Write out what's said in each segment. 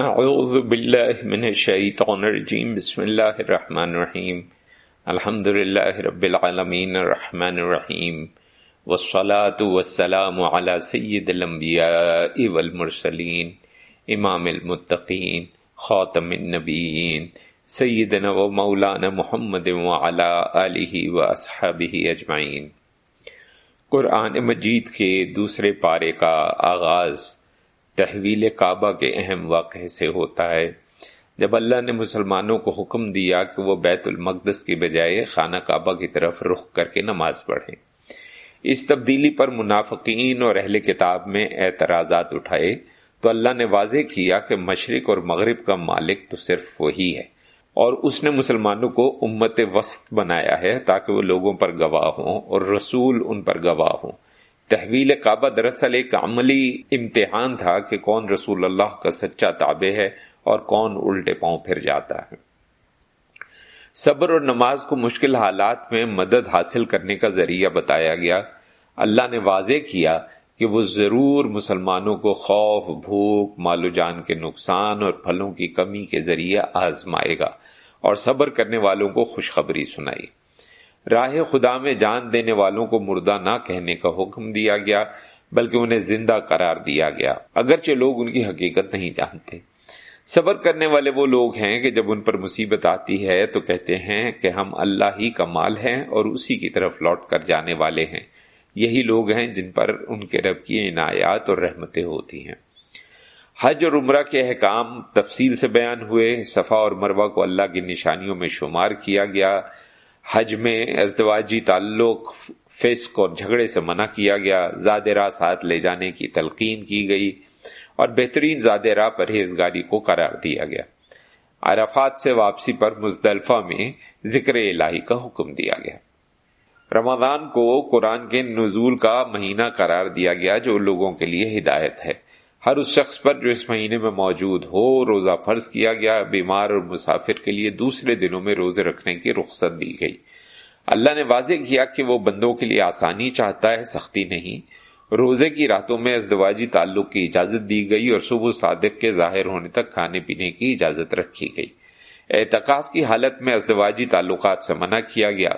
اعوذ باللہ من الشیطان الرجیم بسم اللہ الرحمن الرحیم الحمد للہ رب العالمین الرحمن الرحیم والصلاة والسلام على سید الانبیاء والمرسلین امام المتقین خاتم النبیین سیدنا و مولانا محمد وعلى آلہ و اصحابہ اجمعین قرآن مجید کے دوسرے پارے کا آغاز تحویل کعبہ کے اہم واقعے سے ہوتا ہے۔ جب اللہ نے مسلمانوں کو حکم دیا کہ وہ بیت المقدس کی بجائے خانہ کعبہ کی طرف رخ کر کے نماز پڑھیں۔ اس تبدیلی پر منافقین اور اہل کتاب میں اعتراضات اٹھائے۔ تو اللہ نے واضح کیا کہ مشرق اور مغرب کا مالک تو صرف وہی ہے۔ اور اس نے مسلمانوں کو امت وسط بنایا ہے تاکہ وہ لوگوں پر گواہ ہوں اور رسول ان پر گواہ ہوں۔ تحویل کعبہ دراصل ایک عملی امتحان تھا کہ کون رسول اللہ کا سچا تابع ہے اور کون الٹے پاؤں پھر جاتا ہے۔ صبر اور نماز کو مشکل حالات میں مدد حاصل کرنے کا ذریعہ بتایا گیا۔ اللہ نے واضح کیا کہ وہ ضرور مسلمانوں کو خوف، بھوک، مال و جان کے نقصان اور پھلوں کی کمی کے ذریعے آزمائے گا اور صبر کرنے والوں کو خوشخبری سنائی۔ راہ خدا میں جان دینے والوں کو مردہ نہ کہنے کا حکم دیا گیا، بلکہ انہیں زندہ قرار دیا گیا۔ اگرچہ لوگ ان کی حقیقت نہیں جانتے۔ صبر کرنے والے وہ لوگ ہیں کہ جب ان پر مصیبت آتی ہے تو کہتے ہیں کہ ہم اللہ ہی کا مال ہیں اور اسی کی طرف لوٹ کر جانے والے ہیں۔ یہی لوگ ہیں جن پر ان کے رب کی عنایات اور رحمتیں ہوتی ہیں۔ حج اور عمرہ کے احکام تفصیل سے بیان ہوئے، صفا اور مروہ کو اللہ کی نشانیوں میں شمار کیا گیا۔ حج میں ازدواجی تعلق، فسق اور جھگڑے سے منع کیا گیا۔ زاد راہ ساتھ لے جانے کی تلقین کی گئی اور بہترین زاد راہ پرہیزگاری کو قرار دیا گیا۔ عرفات سے واپسی پر مزدلفہ میں ذکر الہی کا حکم دیا گیا۔ رمضان کو قرآن کے نزول کا مہینہ قرار دیا گیا، جو لوگوں کے لیے ہدایت ہے۔ ہر اس شخص پر جو اس مہینے میں موجود ہو، روزہ فرض کیا گیا، بیمار اور مسافر کے لیے دوسرے دنوں میں روزے رکھنے کی رخصت دی گئی۔ اللہ نے واضح کیا کہ وہ بندوں کے لیے آسانی چاہتا ہے، سختی نہیں۔ روزے کی راتوں میں ازدواجی تعلق کی اجازت دی گئی اور صبح صادق کے ظاہر ہونے تک کھانے پینے کی اجازت رکھی گئی۔ اعتکاف کی حالت میں ازدواجی تعلقات سے منع کیا گیا۔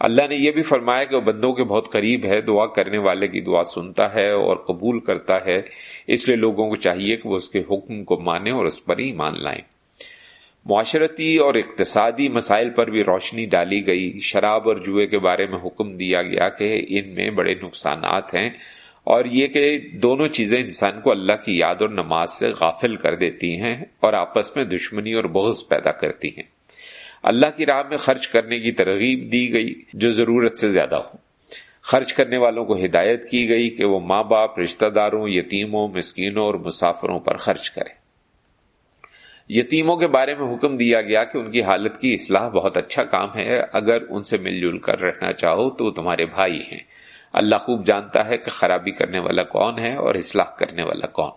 اللہ نے یہ بھی فرمایا کہ وہ بندوں کے بہت قریب ہے، دعا کرنے والے کی دعا سنتا ہے اور قبول کرتا ہے۔ اس لیے لوگوں کو چاہیے کہ وہ اس کے حکم کو مانیں اور اس پر ہی مان لائیں۔ معاشرتی اور اقتصادی مسائل پر بھی روشنی ڈالی گئی۔ شراب اور جوئے کے بارے میں حکم دیا گیا کہ ان میں بڑے نقصانات ہیں اور یہ کہ دونوں چیزیں انسان کو اللہ کی یاد اور نماز سے غافل کر دیتی ہیں اور آپس میں دشمنی اور بغض پیدا کرتی ہیں۔ اللہ کی راہ میں خرچ کرنے کی ترغیب دی گئی جو ضرورت سے زیادہ ہو۔ خرچ کرنے والوں کو ہدایت کی گئی کہ وہ ماں باپ، رشتہ داروں، یتیموں، مسکینوں اور مسافروں پر خرچ کریں۔ یتیموں کے بارے میں حکم دیا گیا کہ ان کی حالت کی اصلاح بہت اچھا کام ہے۔ اگر ان سے مل جل کر رہنا چاہو تو وہ تمہارے بھائی ہیں۔ اللہ خوب جانتا ہے کہ خرابی کرنے والا کون ہے اور اصلاح کرنے والا کون۔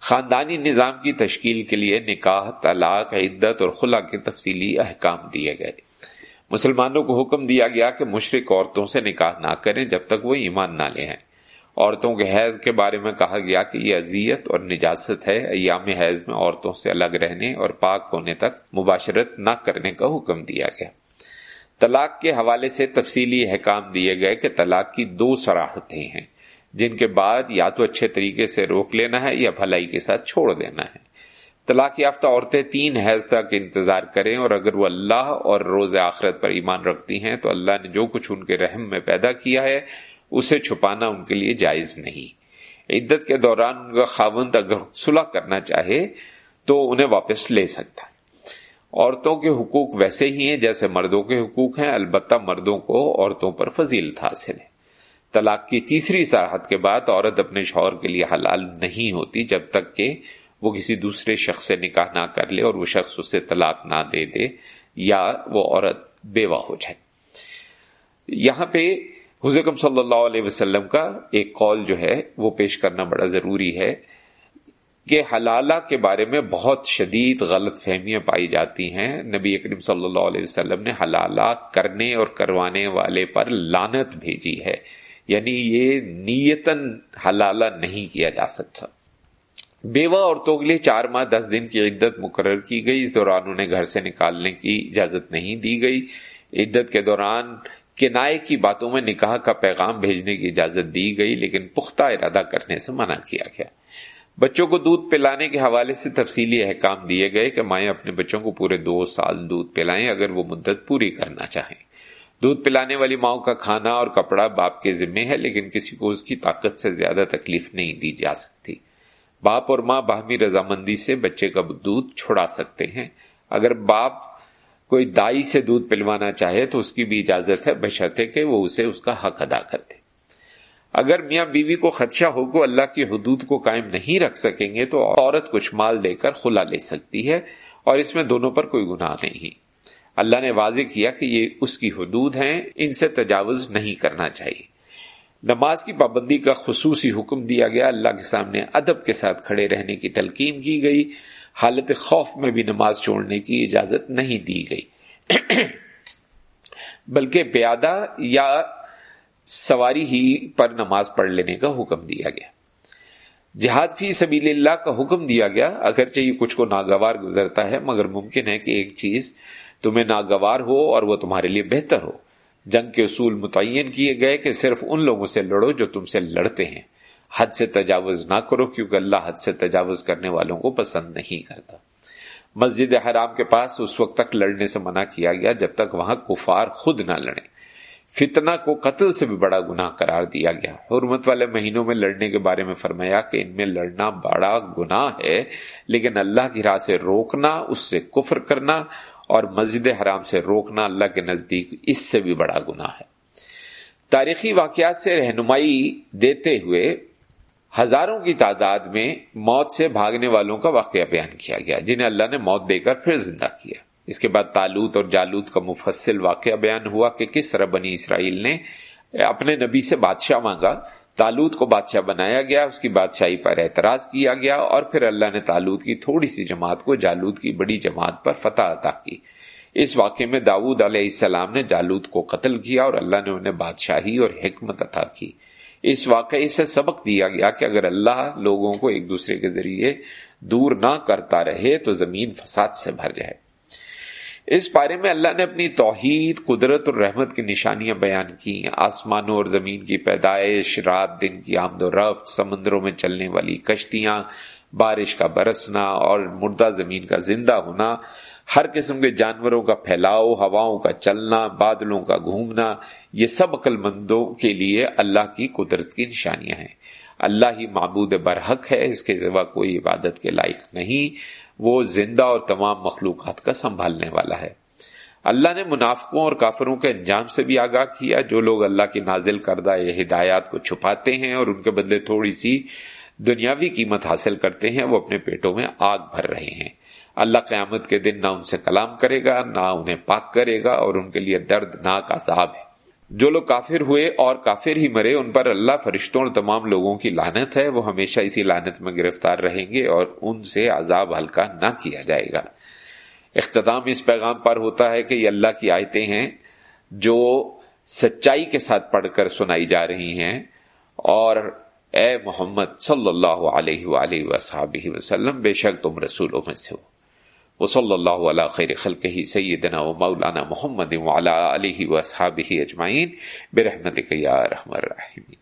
خاندانی نظام کی تشکیل کے لیے نکاح، طلاق، عدت اور خلا کے تفصیلی احکام دیے گئے۔ مسلمانوں کو حکم دیا گیا کہ مشرق عورتوں سے نکاح نہ کریں جب تک وہ ایمان نہ لے ہیں۔ عورتوں کے حیض کے بارے میں کہا گیا کہ یہ اذیت اور نجاست ہے۔ ایام حیض میں عورتوں سے الگ رہنے اور پاک ہونے تک مباشرت نہ کرنے کا حکم دیا گیا۔ طلاق کے حوالے سے تفصیلی احکام دیے گئے کہ طلاق کی دو سراہتیں ہیں۔ جن کے بعد یا تو اچھے طریقے سے روک لینا ہے یا بھلائی کے ساتھ چھوڑ دینا ہے۔ طلاق یافتہ عورتیں تین حیض تک انتظار کریں اور اگر وہ اللہ اور روز آخرت پر ایمان رکھتی ہیں تو اللہ نے جو کچھ ان کے رحم میں پیدا کیا ہے، اسے چھپانا ان کے لیے جائز نہیں۔ عدت کے دوران ان کا خاوند اگر صلح کرنا چاہے تو انہیں واپس لے سکتا ہے۔ عورتوں کے حقوق ویسے ہی ہیں جیسے مردوں کے حقوق ہیں، البتہ مردوں کو عورتوں پر فضیلت حاصل ہے۔ طلاق کی تیسری سراحت کے بعد عورت اپنے شوہر کے لیے حلال نہیں ہوتی جب تک کہ وہ کسی دوسرے شخص سے نکاح نہ کر لے اور وہ شخص اسے طلاق نہ دے دے یا وہ عورت بیوہ ہو جائے۔ یہاں پہ حضرت صلی اللہ علیہ وسلم کا ایک قول جو ہے وہ پیش کرنا بڑا ضروری ہے کہ حلالہ کے بارے میں بہت شدید غلط فہمیاں پائی جاتی ہیں۔ نبی اکرم صلی اللہ علیہ وسلم نے حلالہ کرنے اور کروانے والے پر لانت بھیجی ہے۔ یعنی یہ نیتن حلالہ نہیں کیا جا سکتا۔ بیوہ عورتوں کے لیے چار ماہ دس دن کی عدت مقرر کی گئی۔ اس دوران انہیں گھر سے نکالنے کی اجازت نہیں دی گئی۔ عدت کے دوران کنائے کی باتوں میں نکاح کا پیغام بھیجنے کی اجازت دی گئی، لیکن پختہ ارادہ کرنے سے منع کیا گیا۔ بچوں کو دودھ پلانے کے حوالے سے تفصیلی احکام دیے گئے کہ مائیں اپنے بچوں کو پورے دو سال دودھ پلائیں اگر وہ مدت پوری کرنا چاہیں۔ دودھ پلانے والی ماؤں کا کھانا اور کپڑا باپ کے ذمے ہے، لیکن کسی کو اس کی طاقت سے زیادہ تکلیف نہیں دی جا سکتی۔ باپ اور ماں باہمی رضامندی سے بچے کا دودھ چھڑا سکتے ہیں۔ اگر باپ کوئی دائی سے دودھ پلوانا چاہے تو اس کی بھی اجازت ہے بشرطے کہ وہ اسے اس کا حق ادا کر دے۔ اگر میاں بیوی کو خدشہ ہو کو اللہ کی حدود کو قائم نہیں رکھ سکیں گے تو عورت کچھ مال دے کر خلا لے سکتی ہے اور اس میں دونوں پر کوئی گناہ نہیں۔ اللہ نے واضح کیا کہ یہ اس کی حدود ہیں، ان سے تجاوز نہیں کرنا چاہیے۔ نماز کی پابندی کا خصوصی حکم دیا گیا۔ اللہ کے سامنے ادب کے ساتھ کھڑے رہنے کی تلقین کی گئی۔ حالت خوف میں بھی نماز چھوڑنے کی اجازت نہیں دی گئی۔ بلکہ پیادہ یا سواری ہی پر نماز پڑھ لینے کا حکم دیا گیا۔ جہاد فی سبیل اللہ کا حکم دیا گیا۔ اگرچہ یہ کچھ کو ناگوار گزرتا ہے، مگر ممکن ہے کہ ایک چیز تمہیں ناگوار ہو اور وہ تمہارے لیے بہتر ہو۔ جنگ کے اصول متعین کیے گئے کہ صرف ان لوگوں سے لڑو جو تم سے لڑتے ہیں۔ حد سے تجاوز نہ کرو کیونکہ اللہ حد سے تجاوز کرنے والوں کو پسند نہیں کرتا۔ مسجد حرام کے پاس اس وقت تک لڑنے سے منع کیا گیا جب تک وہاں کفار خود نہ لڑیں۔ فتنہ کو قتل سے بھی بڑا گناہ قرار دیا گیا۔ حرمت والے مہینوں میں لڑنے کے بارے میں فرمایا کہ ان میں لڑنا بڑا گناہ ہے، لیکن اللہ کی راہ سے روکنا، اس سے کفر کرنا اور مسجد حرام سے روکنا اللہ کے نزدیک اس سے بھی بڑا گناہ ہے۔ تاریخی واقعات سے رہنمائی دیتے ہوئے ہزاروں کی تعداد میں موت سے بھاگنے والوں کا واقعہ بیان کیا گیا، جنہیں اللہ نے موت دے کر پھر زندہ کیا۔ اس کے بعد تالوت اور جالوت کا مفصل واقعہ بیان ہوا کہ کس طرح بنی اسرائیل نے اپنے نبی سے بادشاہ مانگا تالوت کو بادشاہ بنایا گیا، اس کی بادشاہی پر اعتراض کیا گیا اور پھر اللہ نے تالوت کی تھوڑی سی جماعت کو جالود کی بڑی جماعت پر فتح عطا کی۔ اس واقعے میں داود علیہ السلام نے جالود کو قتل کیا اور اللہ نے انہیں بادشاہی اور حکمت عطا کی۔ اس واقعے سے سبق دیا گیا کہ اگر اللہ لوگوں کو ایک دوسرے کے ذریعے دور نہ کرتا رہے تو زمین فساد سے بھر جائے۔ اس پارے میں اللہ نے اپنی توحید، قدرت اور رحمت کی نشانیاں بیان کی۔ آسمانوں اور زمین کی پیدائش، رات، دن کی آمد و رفت، سمندروں میں چلنے والی کشتیاں، بارش کا برسنا اور مردہ زمین کا زندہ ہونا۔ ہر قسم کے جانوروں کا پھیلاؤ، ہواؤں کا چلنا، بادلوں کا گھومنا، یہ سب عقل مندوں کے لیے اللہ کی قدرت کی نشانیاں ہیں۔ اللہ ہی معبود برحق ہے، اس کے سوا کوئی عبادت کے لائق نہیں۔ وہ زندہ اور تمام مخلوقات کا سنبھالنے والا ہے۔ اللہ نے منافقوں اور کافروں کے انجام سے بھی آگاہ کیا۔ جو لوگ اللہ کی نازل کردہ ہدایات کو چھپاتے ہیں اور ان کے بدلے تھوڑی سی دنیاوی قیمت حاصل کرتے ہیں، وہ اپنے پیٹوں میں آگ بھر رہے ہیں۔ اللہ قیامت کے دن نہ ان سے کلام کرے گا، نہ انہیں پاک کرے گا اور ان کے لیے دردناک عذاب ہے۔ جو لوگ کافر ہوئے اور کافر ہی مرے، ان پر اللہ فرشتوں اور تمام لوگوں کی لانت ہے، وہ ہمیشہ اسی لانت میں گرفتار رہیں گے اور ان سے عذاب ہلکا نہ کیا جائے گا۔ اختتام اس پیغام پر ہوتا ہے کہ یہ اللہ کی آیتیں ہیں جو سچائی کے ساتھ پڑھ کر سنائی جا رہی ہیں۔ اور اے محمد صلی اللہ علیہ وآلہ وصحابہ وسلم، بے شک تم رسولوں میں سے ہو۔ وصلی اللہ علی خیر خلقہ سیدنا و مولانا محمد وعلا علیہ و اصحابہ اجمعین برحمتک یا رحم الرحیمین